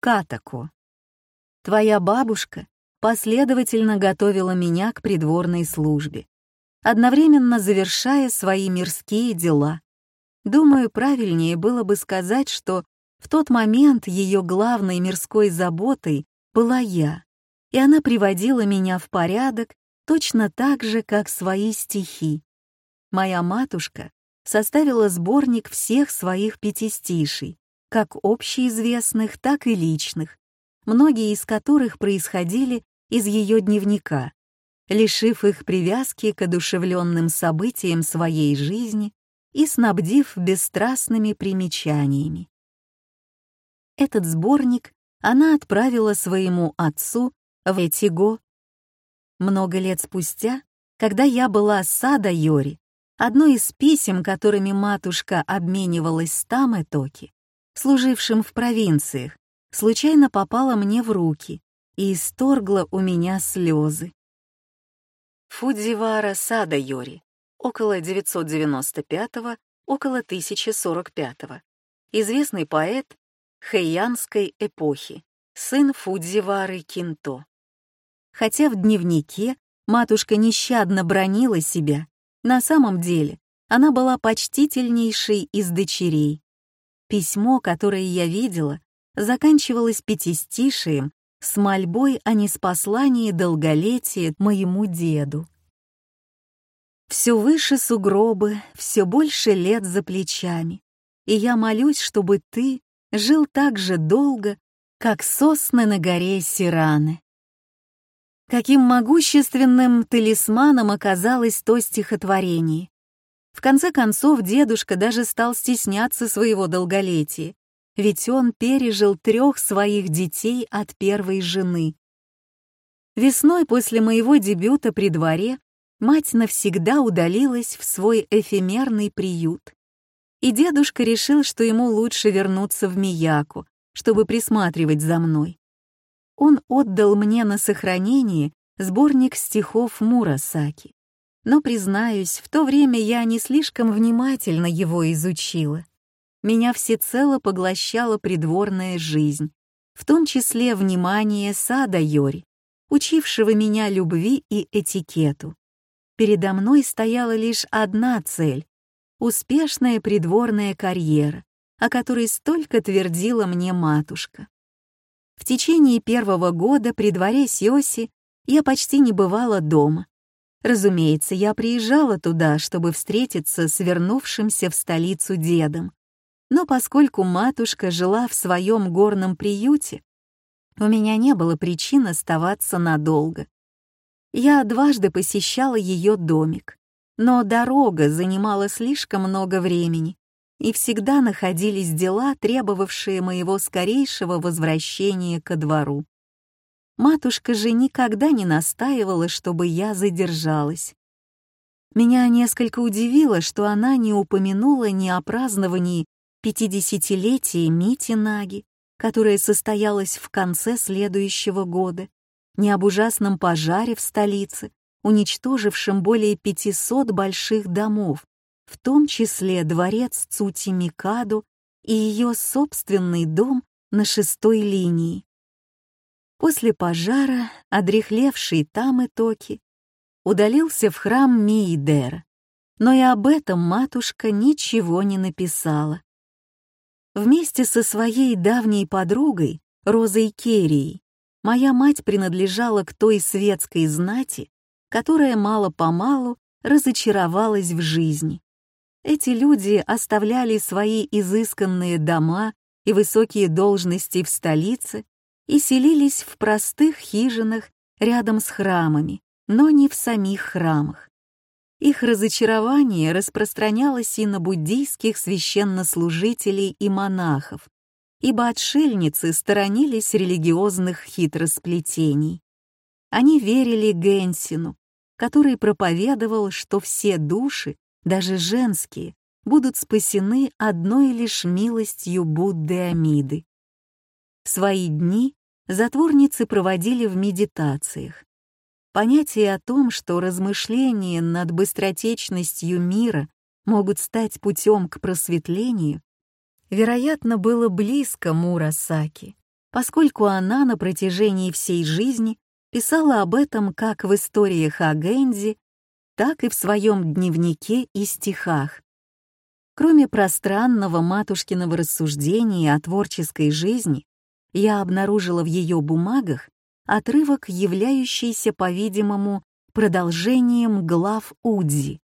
Катако. Твоя бабушка последовательно готовила меня к придворной службе, одновременно завершая свои мирские дела. Думаю, правильнее было бы сказать, что в тот момент ее главной мирской заботой была я, и она приводила меня в порядок точно так же, как свои стихи. Моя матушка составила сборник всех своих пятистишей, как общеизвестных, так и личных, многие из которых происходили из ее дневника, лишив их привязки к одушевленным событиям своей жизни и снабдив бесстрастными примечаниями. Этот сборник она отправила своему отцу в Этиго. Много лет спустя, когда я была сада Йори, одно из писем, которыми матушка обменивалась с Тамэтоки, служившим в провинциях, случайно попала мне в руки и исторгла у меня слезы. Фудзивара Сада Йори, около 995 около 1045 известный поэт хэйянской эпохи, сын Фудзивары Кинто. Хотя в дневнике матушка нещадно бронила себя, на самом деле она была почтительнейшей из дочерей. Письмо, которое я видела, заканчивалось пятистишием с мольбой о неспослании долголетия моему деду. Все выше сугробы, все больше лет за плечами, и я молюсь, чтобы ты жил так же долго, как сосны на горе Сираны. Каким могущественным талисманом оказалось то стихотворение. В конце концов, дедушка даже стал стесняться своего долголетия ведь он пережил трех своих детей от первой жены. Весной после моего дебюта при дворе мать навсегда удалилась в свой эфемерный приют. И дедушка решил, что ему лучше вернуться в Мияку, чтобы присматривать за мной. Он отдал мне на сохранение сборник стихов Мурасаки. Но, признаюсь, в то время я не слишком внимательно его изучила меня всецело поглощала придворная жизнь, в том числе внимание сада Йори, учившего меня любви и этикету. Передо мной стояла лишь одна цель — успешная придворная карьера, о которой столько твердила мне матушка. В течение первого года при дворе Сёси я почти не бывала дома. Разумеется, я приезжала туда, чтобы встретиться с вернувшимся в столицу дедом, но поскольку матушка жила в своем горном приюте, у меня не было причин оставаться надолго. Я дважды посещала ее домик, но дорога занимала слишком много времени, и всегда находились дела, требовавшие моего скорейшего возвращения ко двору. Матушка же никогда не настаивала, чтобы я задержалась. Меня несколько удивило, что она не упомянула ни о праздновании пятидесятилетие Мити Наги, которое состоялось в конце следующего года, не об ужасном пожаре в столице, уничтожившем более 500 больших домов, в том числе дворец Цути Микаду и ее собственный дом на шестой линии. После пожара, одрехлевший там Токи удалился в храм Миидера, но и об этом матушка ничего не написала. Вместе со своей давней подругой, Розой Керрией, моя мать принадлежала к той светской знати, которая мало-помалу разочаровалась в жизни. Эти люди оставляли свои изысканные дома и высокие должности в столице и селились в простых хижинах рядом с храмами, но не в самих храмах. Их разочарование распространялось и на буддийских священнослужителей и монахов, ибо отшельницы сторонились религиозных хитросплетений. Они верили Генсину, который проповедовал, что все души, даже женские, будут спасены одной лишь милостью Будды Амиды. Свои дни затворницы проводили в медитациях, Понятие о том, что размышления над быстротечностью мира могут стать путем к просветлению, вероятно, было близко Мурасаки, поскольку она на протяжении всей жизни писала об этом как в историях о Гэнди, так и в своем дневнике и стихах. Кроме пространного матушкиного рассуждения о творческой жизни, я обнаружила в ее бумагах отрывок, являющийся, по-видимому, продолжением глав Удзи.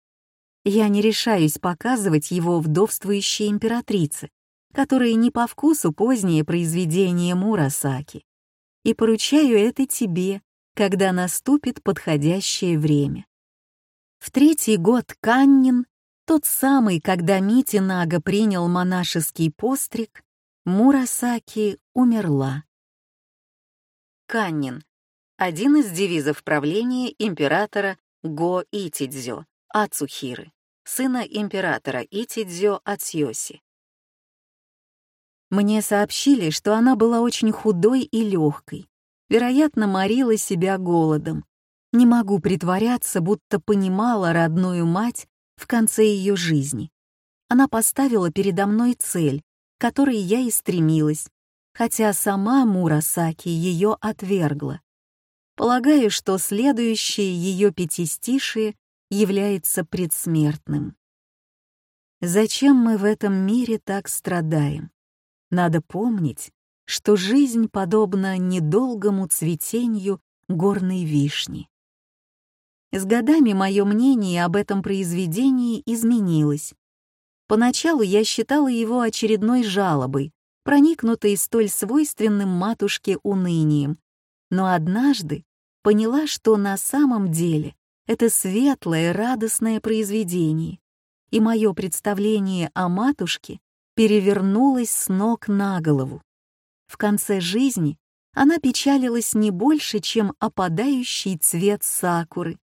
Я не решаюсь показывать его вдовствующей императрице, которые не по вкусу поздние произведения Мурасаки, и поручаю это тебе, когда наступит подходящее время. В третий год Каннин, тот самый, когда Мити Нага принял монашеский постриг, Мурасаки умерла. Каннин — один из девизов правления императора Го Итидзё, Ацухиры, сына императора Итидзё Ацьёси. Мне сообщили, что она была очень худой и легкой, вероятно, морила себя голодом. Не могу притворяться, будто понимала родную мать в конце ее жизни. Она поставила передо мной цель, которой я и стремилась, хотя сама Мурасаки ее отвергла. Полагаю, что следующее ее пятистишие является предсмертным. Зачем мы в этом мире так страдаем? Надо помнить, что жизнь подобна недолгому цветению горной вишни. С годами мое мнение об этом произведении изменилось. Поначалу я считала его очередной жалобой, проникнутой столь свойственным матушке унынием, но однажды поняла, что на самом деле это светлое, радостное произведение, и мое представление о матушке перевернулась с ног на голову. В конце жизни она печалилась не больше, чем опадающий цвет сакуры.